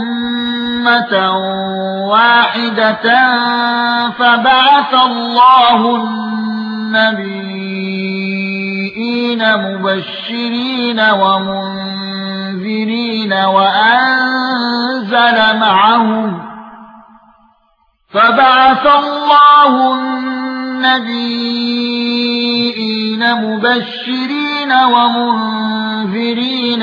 أمة واحدة فبعث الله النبيين مبشرين ومنذرين وأنزل معهم فبعث الله النبيين مبشرين ومنذرين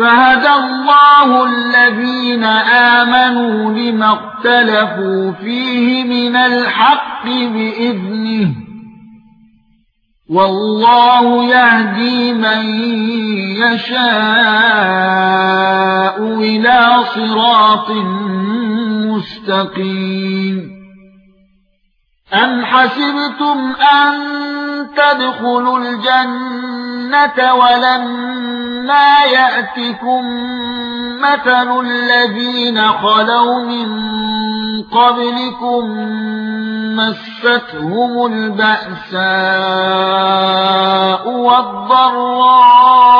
فهدى الله الذين آمنوا لما اختلفوا فيه من الحق بإذنه. والله يهدي من يشاء إلى صراط مستقيم. أم حسبتم أن تدخلوا الجنة ولما يأتكم مثل الذين خلوا من قبلكم مستهم البأساء والضراء